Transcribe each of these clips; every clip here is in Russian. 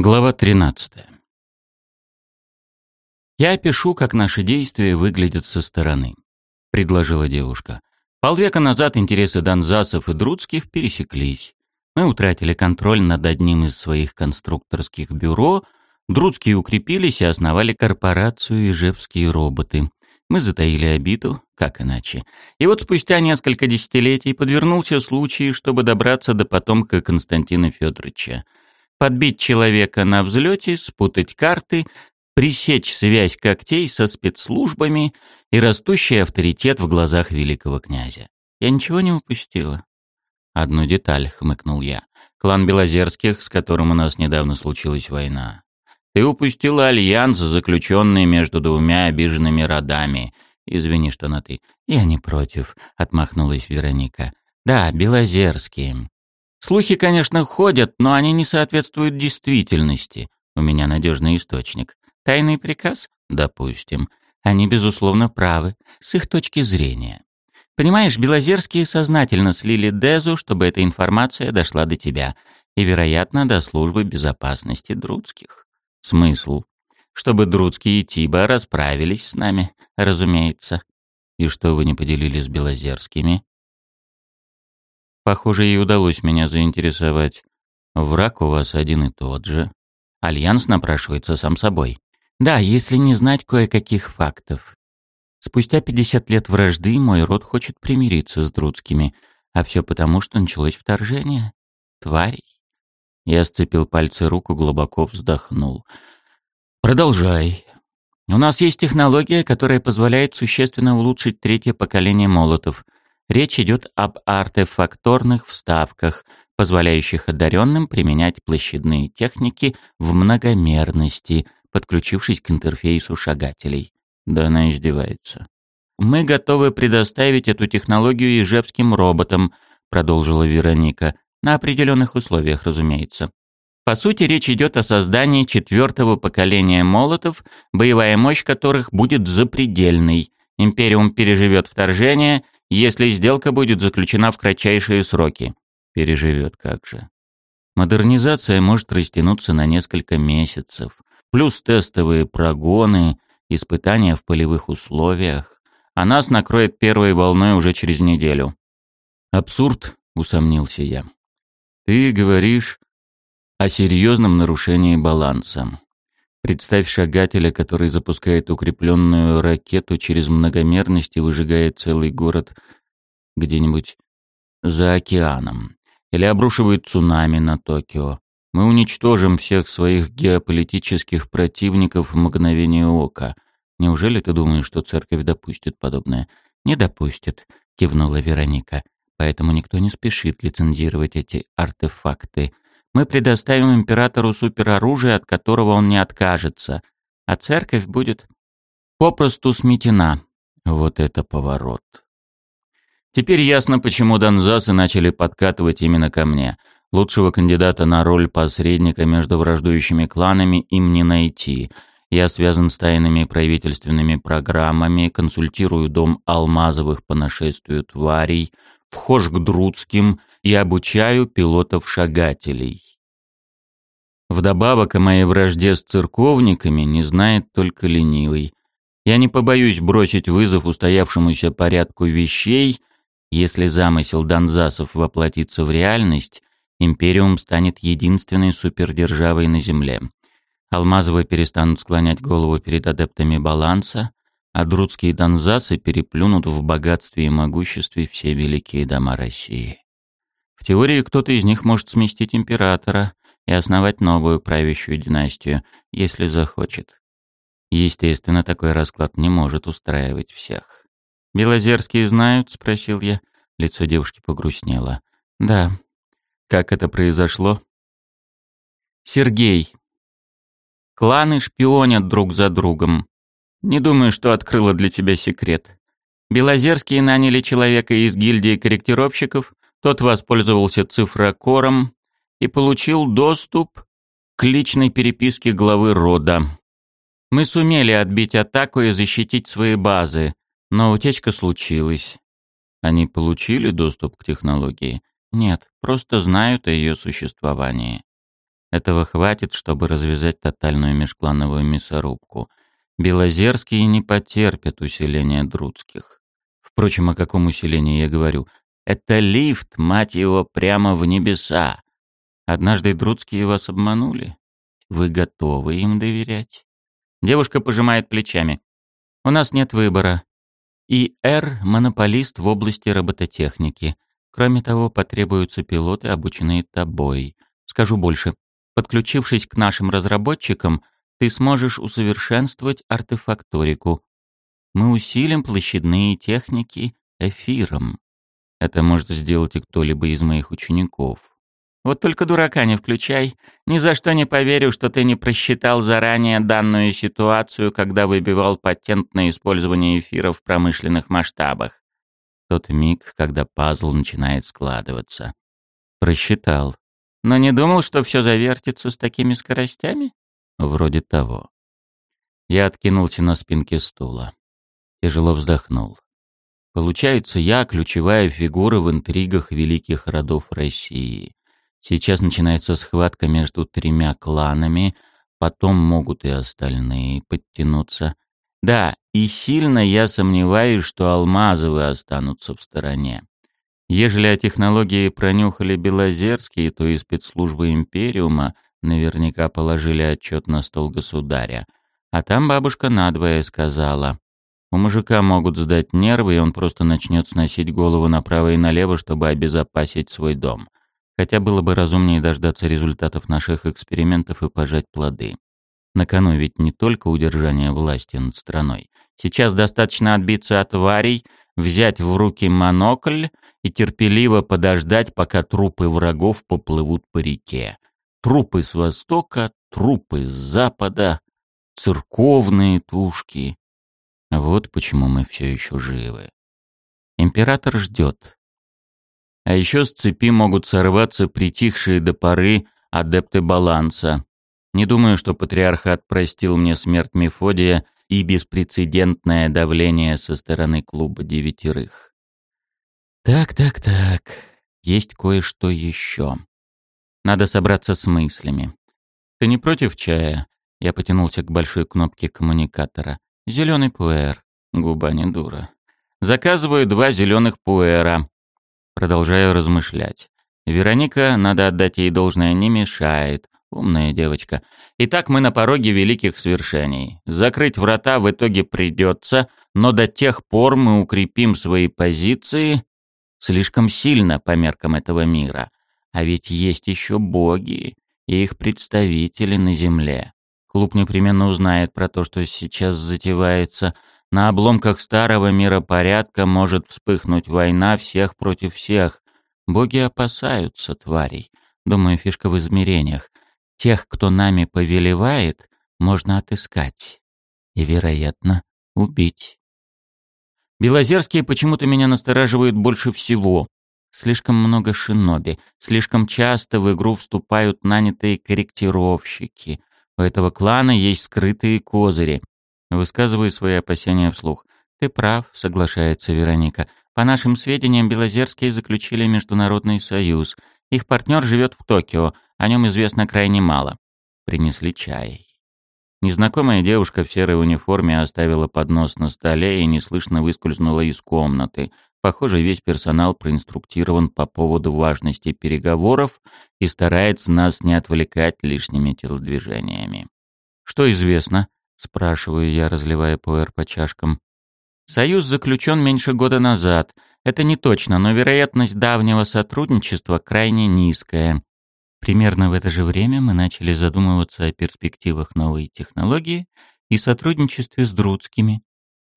Глава 13. «Я опишу, как наши действия выглядят со стороны», — предложила девушка. Полвека назад интересы Донзасов и Друцких пересеклись. Мы утратили контроль над одним из своих конструкторских бюро, Друцкие укрепились и основали корпорацию «Ижевские роботы». Мы затаили обиду, как иначе. И вот спустя несколько десятилетий подвернулся случай, чтобы добраться до потомка Константина Федоровича — подбить человека на взлете, спутать карты, пресечь связь когтей со спецслужбами и растущий авторитет в глазах великого князя. Я ничего не упустила. Одну деталь, хмыкнул я. Клан Белозерских, с которым у нас недавно случилась война. Ты упустила альянс, заключенный между двумя обиженными родами. Извини, что на «ты». Я не против, отмахнулась Вероника. Да, Белозерские. Слухи, конечно, ходят, но они не соответствуют действительности. У меня надежный источник. Тайный приказ? Допустим. Они, безусловно, правы, с их точки зрения. Понимаешь, Белозерские сознательно слили Дезу, чтобы эта информация дошла до тебя. И, вероятно, до службы безопасности Друдских. Смысл? Чтобы Друдские и Тиба расправились с нами, разумеется. И что вы не поделили с Белозерскими? Похоже, ей удалось меня заинтересовать. Враг у вас один и тот же. Альянс напрашивается сам собой. Да, если не знать кое-каких фактов. Спустя 50 лет вражды мой род хочет примириться с Друдскими, а все потому, что началось вторжение. Тварей. Я сцепил пальцы руку, глубоко вздохнул. Продолжай. У нас есть технология, которая позволяет существенно улучшить третье поколение молотов — Речь идет об артефакторных вставках, позволяющих одаренным применять площадные техники в многомерности, подключившись к интерфейсу шагателей. Да она издевается. «Мы готовы предоставить эту технологию ижевским роботам», продолжила Вероника, на определенных условиях, разумеется. По сути, речь идет о создании четвертого поколения молотов, боевая мощь которых будет запредельной. Империум переживет вторжение — если сделка будет заключена в кратчайшие сроки. Переживет как же. Модернизация может растянуться на несколько месяцев, плюс тестовые прогоны, испытания в полевых условиях, а нас накроет первой волной уже через неделю. Абсурд, усомнился я. Ты говоришь о серьезном нарушении баланса. Представь шагателя, который запускает укрепленную ракету через многомерность и выжигает целый город где-нибудь за океаном. Или обрушивает цунами на Токио. Мы уничтожим всех своих геополитических противников в мгновение ока. Неужели ты думаешь, что церковь допустит подобное? Не допустит, кивнула Вероника. Поэтому никто не спешит лицензировать эти артефакты — мы предоставим императору супероружие, от которого он не откажется, а церковь будет попросту сметена. Вот это поворот. Теперь ясно, почему донзасы начали подкатывать именно ко мне. Лучшего кандидата на роль посредника между враждующими кланами им не найти. Я связан с тайными правительственными программами, консультирую дом Алмазовых по нашествию тварей, вхож к Друдским и обучаю пилотов-шагателей. Вдобавок о моей вражде с церковниками не знает только ленивый. Я не побоюсь бросить вызов устоявшемуся порядку вещей. Если замысел Донзасов воплотится в реальность, Империум станет единственной супердержавой на Земле. Алмазовы перестанут склонять голову перед адептами баланса, а друдские донзасы переплюнут в богатстве и могуществе все великие дома России. В теории кто-то из них может сместить императора и основать новую правящую династию, если захочет. Естественно, такой расклад не может устраивать всех. «Белозерские знают?» — спросил я. Лицо девушки погрустнело. «Да». «Как это произошло?» «Сергей. Кланы шпионят друг за другом. Не думаю, что открыла для тебя секрет. Белозерские наняли человека из гильдии корректировщиков, тот воспользовался цифрокором и получил доступ к личной переписке главы рода. Мы сумели отбить атаку и защитить свои базы, но утечка случилась. Они получили доступ к технологии? Нет, просто знают о ее существовании. Этого хватит, чтобы развязать тотальную межклановую мясорубку. Белозерские не потерпят усиления друдских. Впрочем, о каком усилении я говорю? Это лифт, мать его, прямо в небеса. Однажды друдские вас обманули. Вы готовы им доверять? Девушка пожимает плечами. У нас нет выбора. И Р – монополист в области робототехники. Кроме того, потребуются пилоты, обученные тобой. Скажу больше. Подключившись к нашим разработчикам, ты сможешь усовершенствовать артефакторику. Мы усилим площадные техники эфиром. Это может сделать и кто-либо из моих учеников. Вот только дурака не включай. Ни за что не поверю, что ты не просчитал заранее данную ситуацию, когда выбивал патент на использование эфира в промышленных масштабах. Тот миг, когда пазл начинает складываться. Просчитал. Но не думал, что все завертится с такими скоростями? Вроде того. Я откинулся на спинке стула. Тяжело вздохнул. Получается, я ключевая фигура в интригах великих родов России. Сейчас начинается схватка между тремя кланами, потом могут и остальные подтянуться. Да, и сильно я сомневаюсь, что Алмазовы останутся в стороне. Ежели о технологии пронюхали Белозерские, то и спецслужбы Империума наверняка положили отчет на стол государя. А там бабушка надвое сказала. У мужика могут сдать нервы, и он просто начнет сносить голову направо и налево, чтобы обезопасить свой дом хотя было бы разумнее дождаться результатов наших экспериментов и пожать плоды. На кону ведь не только удержание власти над страной. Сейчас достаточно отбиться от варей, взять в руки монокль и терпеливо подождать, пока трупы врагов поплывут по реке. Трупы с востока, трупы с запада, церковные тушки. Вот почему мы все еще живы. Император ждет. А еще с цепи могут сорваться притихшие до поры адепты баланса. Не думаю, что патриархат простил мне смерть Мефодия и беспрецедентное давление со стороны клуба девятерых. Так, так, так. Есть кое-что еще. Надо собраться с мыслями. Ты не против чая? Я потянулся к большой кнопке коммуникатора. Зеленый пуэр. Губа не дура. Заказываю два зеленых пуэра. Продолжаю размышлять. Вероника, надо отдать ей должное, не мешает. Умная девочка. Итак, мы на пороге великих свершений. Закрыть врата в итоге придется, но до тех пор мы укрепим свои позиции слишком сильно по меркам этого мира. А ведь есть еще боги и их представители на земле. Клуб непременно узнает про то, что сейчас затевается – на обломках старого миропорядка может вспыхнуть война всех против всех. Боги опасаются тварей. Думаю, фишка в измерениях. Тех, кто нами повелевает, можно отыскать. И, вероятно, убить. Белозерские почему-то меня настораживают больше всего. Слишком много шиноби, слишком часто в игру вступают нанятые корректировщики. У этого клана есть скрытые козыри. Высказываю свои опасения вслух. «Ты прав», — соглашается Вероника. «По нашим сведениям, Белозерские заключили международный союз. Их партнер живет в Токио, о нем известно крайне мало». Принесли чай. Незнакомая девушка в серой униформе оставила поднос на столе и неслышно выскользнула из комнаты. Похоже, весь персонал проинструктирован по поводу важности переговоров и старается нас не отвлекать лишними телодвижениями. «Что известно?» спрашиваю я, разливая пуэр по чашкам. Союз заключен меньше года назад. Это не точно, но вероятность давнего сотрудничества крайне низкая. Примерно в это же время мы начали задумываться о перспективах новой технологии и сотрудничестве с Друдскими.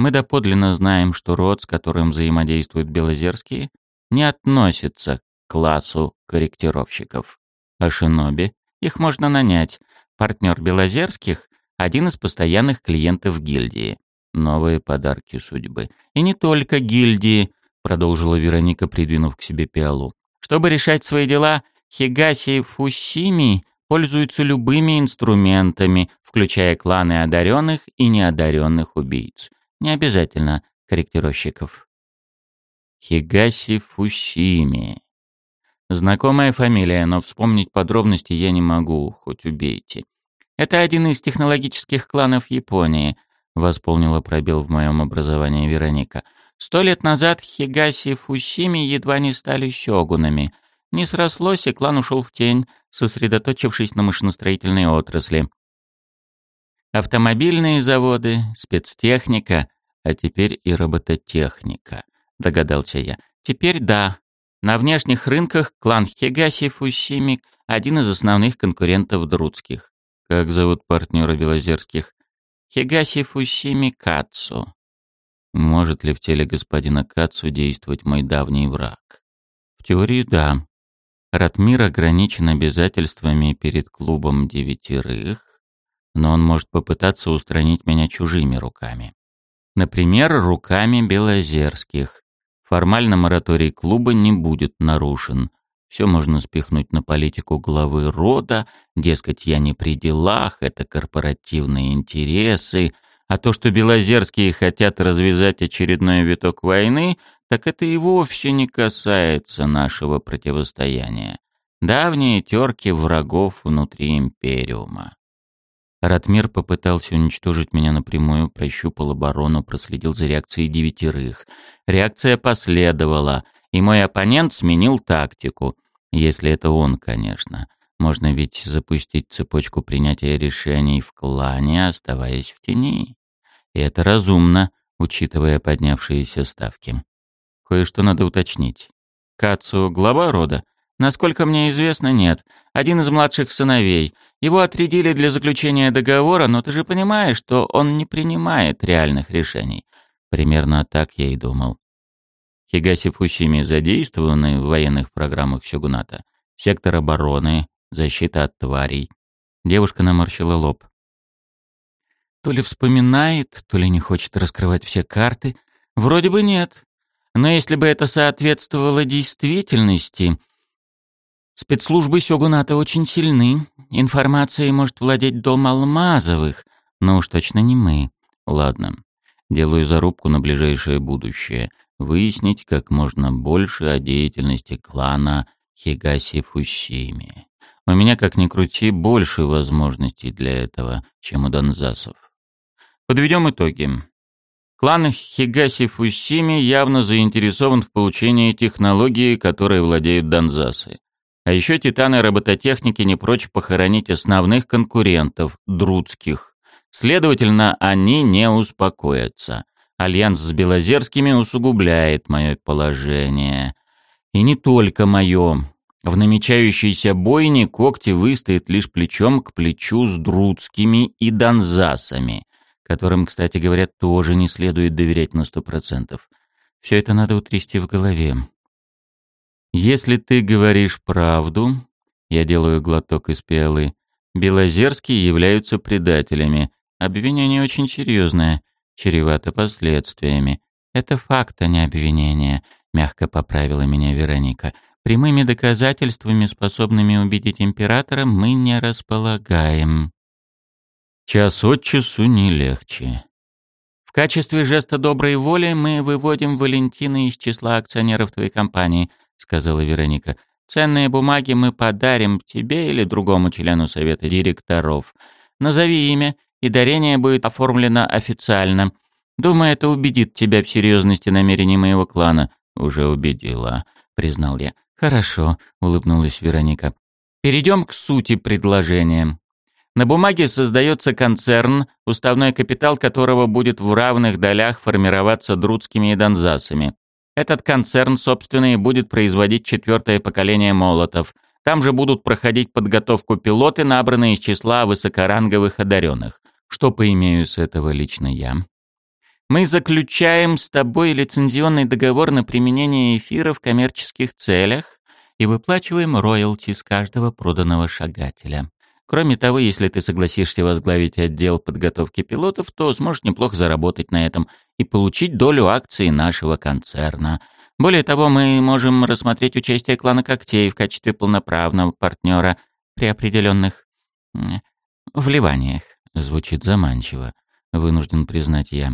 Мы доподлинно знаем, что род, с которым взаимодействуют Белозерские, не относится к классу корректировщиков. А шиноби их можно нанять. Партнер Белозерских один из постоянных клиентов гильдии. Новые подарки судьбы. И не только гильдии, продолжила Вероника, придвинув к себе пиалу. Чтобы решать свои дела, Хигаси Фусими пользуются любыми инструментами, включая кланы одаренных и неодаренных убийц. Не обязательно корректировщиков. Хигаси Фусими. Знакомая фамилия, но вспомнить подробности я не могу, хоть убейте. Это один из технологических кланов Японии, восполнила пробел в моем образовании Вероника. Сто лет назад Хигаси Фусими едва не стали сёгунами. Не срослось, и клан ушел в тень, сосредоточившись на машиностроительной отрасли. Автомобильные заводы, спецтехника, а теперь и робототехника, догадался я. Теперь да. На внешних рынках клан Хигаси Фусими один из основных конкурентов Друцких. Как зовут партнера Белозерских? Хигаси Фусими Кацу. Может ли в теле господина Кацу действовать мой давний враг? В теории да. Ратмир ограничен обязательствами перед клубом девятерых, но он может попытаться устранить меня чужими руками. Например, руками Белозерских. Формально мораторий клуба не будет нарушен. Все можно спихнуть на политику главы рода, дескать, я не при делах, это корпоративные интересы, а то, что Белозерские хотят развязать очередной виток войны, так это и вовсе не касается нашего противостояния. Давние терки врагов внутри Империума. Ратмир попытался уничтожить меня напрямую, прощупал оборону, проследил за реакцией девятерых. Реакция последовала, и мой оппонент сменил тактику. Если это он, конечно. Можно ведь запустить цепочку принятия решений в клане, оставаясь в тени. И это разумно, учитывая поднявшиеся ставки. Кое-что надо уточнить. Кацу — глава рода? Насколько мне известно, нет. Один из младших сыновей. Его отрядили для заключения договора, но ты же понимаешь, что он не принимает реальных решений. Примерно так я и думал. Хигаси Фусими задействованы в военных программах Сёгуната. Сектор обороны, защита от тварей. Девушка наморщила лоб. То ли вспоминает, то ли не хочет раскрывать все карты. Вроде бы нет. Но если бы это соответствовало действительности, Спецслужбы Сёгуната очень сильны. Информацией может владеть дом Алмазовых, но уж точно не мы. Ладно, делаю зарубку на ближайшее будущее. Выяснить как можно больше о деятельности клана Хигаси Фусими. У меня, как ни крути, больше возможностей для этого, чем у Донзасов. Подведем итоги. Клан Хигаси Фусими явно заинтересован в получении технологии, которой владеют Донзасы. А еще титаны робототехники не прочь похоронить основных конкурентов, Друцких. Следовательно, они не успокоятся. Альянс с Белозерскими усугубляет мое положение. И не только мое. В намечающейся бойне когти выстоят лишь плечом к плечу с Друцкими и донзасами, которым, кстати говоря, тоже не следует доверять на сто процентов. Все это надо утрясти в голове. Если ты говоришь правду, я делаю глоток из пиалы, Белозерские являются предателями. Обвинение очень серьезное, чревато последствиями. Это факт, а не обвинение, мягко поправила меня Вероника. Прямыми доказательствами, способными убедить императора, мы не располагаем. Час от часу не легче. В качестве жеста доброй воли мы выводим Валентина из числа акционеров твоей компании, сказала Вероника. «Ценные бумаги мы подарим тебе или другому члену совета директоров. Назови имя, и дарение будет оформлено официально. Думаю, это убедит тебя в серьезности намерений моего клана». «Уже убедила», — признал я. «Хорошо», — улыбнулась Вероника. «Перейдем к сути предложения. На бумаге создается концерн, уставной капитал которого будет в равных долях формироваться друдскими и донзасами. Этот концерн, собственно, и будет производить четвертое поколение молотов. Там же будут проходить подготовку пилоты, набранные из числа высокоранговых одаренных. Что поимею с этого лично я? Мы заключаем с тобой лицензионный договор на применение эфира в коммерческих целях и выплачиваем роялти с каждого проданного шагателя. Кроме того, если ты согласишься возглавить отдел подготовки пилотов, то сможешь неплохо заработать на этом и получить долю акций нашего концерна. Более того, мы можем рассмотреть участие клана Когтей в качестве полноправного партнера при определенных вливаниях. Звучит заманчиво, вынужден признать я.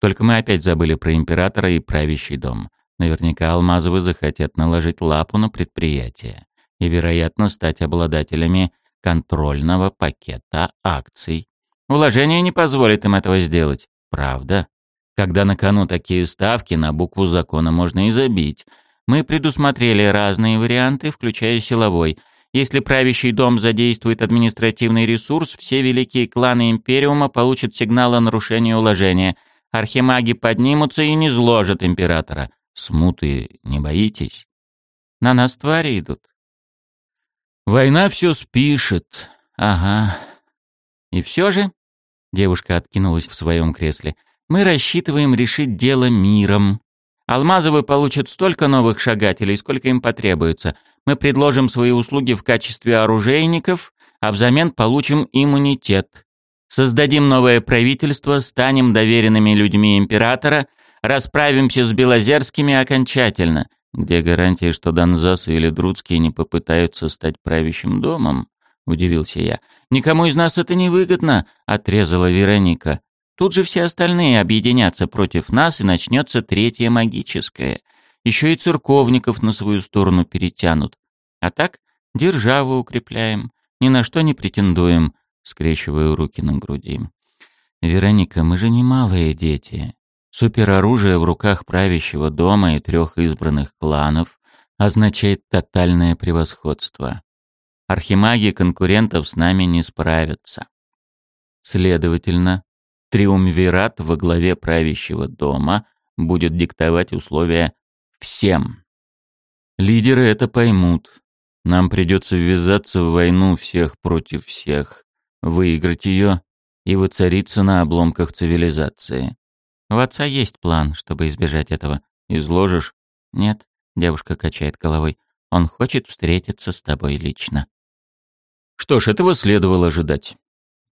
Только мы опять забыли про императора и правящий дом. Наверняка Алмазовы захотят наложить лапу на предприятие и, вероятно, стать обладателями контрольного пакета акций. Уложение не позволит им этого сделать. Правда? Когда на кону такие ставки, на букву закона можно и забить. Мы предусмотрели разные варианты, включая силовой. Если правящий дом задействует административный ресурс, все великие кланы Империума получат сигнал о нарушении уложения. Архимаги поднимутся и не зложат императора. Смуты не боитесь? На нас твари идут. Война все спишет. Ага. И все же, девушка откинулась в своем кресле, мы рассчитываем решить дело миром. Алмазовы получат столько новых шагателей, сколько им потребуется. Мы предложим свои услуги в качестве оружейников, а взамен получим иммунитет. Создадим новое правительство, станем доверенными людьми императора, расправимся с Белозерскими окончательно — «Где гарантия, что Донзасы или Друцкие не попытаются стать правящим домом?» — удивился я. «Никому из нас это не выгодно», — отрезала Вероника. «Тут же все остальные объединятся против нас, и начнется третье магическое. Еще и церковников на свою сторону перетянут. А так державу укрепляем, ни на что не претендуем», — скрещиваю руки на груди. «Вероника, мы же не малые дети. Супероружие в руках правящего дома и трех избранных кланов означает тотальное превосходство. Архимаги конкурентов с нами не справятся. Следовательно, триумвират во главе правящего дома будет диктовать условия всем. Лидеры это поймут. Нам придется ввязаться в войну всех против всех, выиграть ее и воцариться на обломках цивилизации. У отца есть план, чтобы избежать этого. Изложишь? Нет, девушка качает головой. Он хочет встретиться с тобой лично. Что ж, этого следовало ожидать.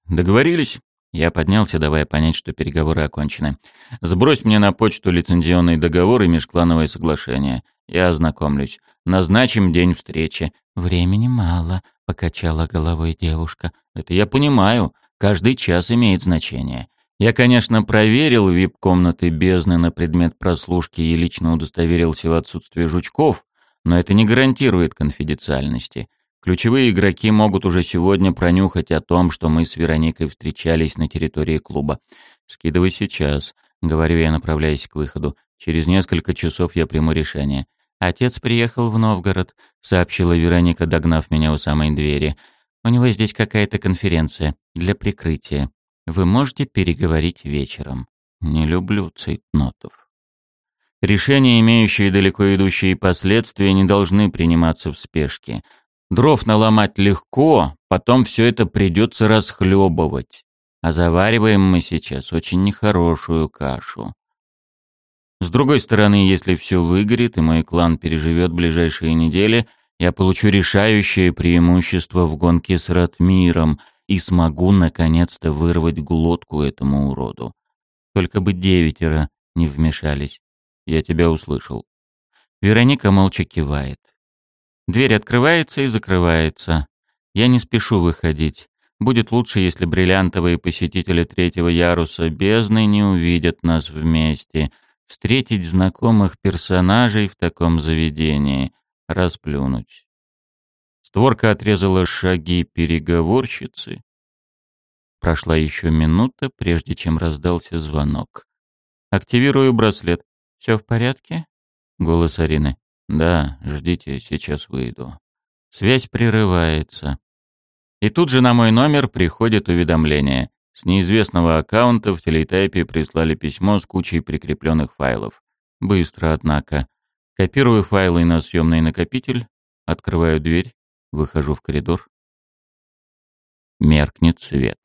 Договорились? Я поднялся, давая понять, что переговоры окончены. Сбрось мне на почту лицензионный договор и межклановое соглашение. Я ознакомлюсь. Назначим день встречи. Времени мало, покачала головой девушка. Это я понимаю. Каждый час имеет значение. Я, конечно, проверил вип-комнаты бездны на предмет прослушки и лично удостоверился в отсутствии жучков, но это не гарантирует конфиденциальности. Ключевые игроки могут уже сегодня пронюхать о том, что мы с Вероникой встречались на территории клуба. «Скидывай сейчас», — говорю я, направляясь к выходу. «Через несколько часов я приму решение». «Отец приехал в Новгород», — сообщила Вероника, догнав меня у самой двери. «У него здесь какая-то конференция для прикрытия». Вы можете переговорить вечером. Не люблю цейтнотов. Решения, имеющие далеко идущие последствия, не должны приниматься в спешке. Дров наломать легко, потом все это придется расхлебывать. А завариваем мы сейчас очень нехорошую кашу. С другой стороны, если все выгорит и мой клан переживет ближайшие недели, я получу решающее преимущество в гонке с Ратмиром — и смогу наконец-то вырвать глотку этому уроду. Только бы девятеро не вмешались. Я тебя услышал. Вероника молча кивает. Дверь открывается и закрывается. Я не спешу выходить. Будет лучше, если бриллиантовые посетители третьего яруса бездны не увидят нас вместе. Встретить знакомых персонажей в таком заведении. Расплюнуть. Створка отрезала шаги переговорщицы. Прошла еще минута, прежде чем раздался звонок. «Активирую браслет. Все в порядке?» Голос Арины. «Да, ждите, сейчас выйду». Связь прерывается. И тут же на мой номер приходит уведомление. С неизвестного аккаунта в телетайпе прислали письмо с кучей прикрепленных файлов. Быстро, однако. Копирую файлы на съемный накопитель, открываю дверь, Выхожу в коридор. Меркнет свет.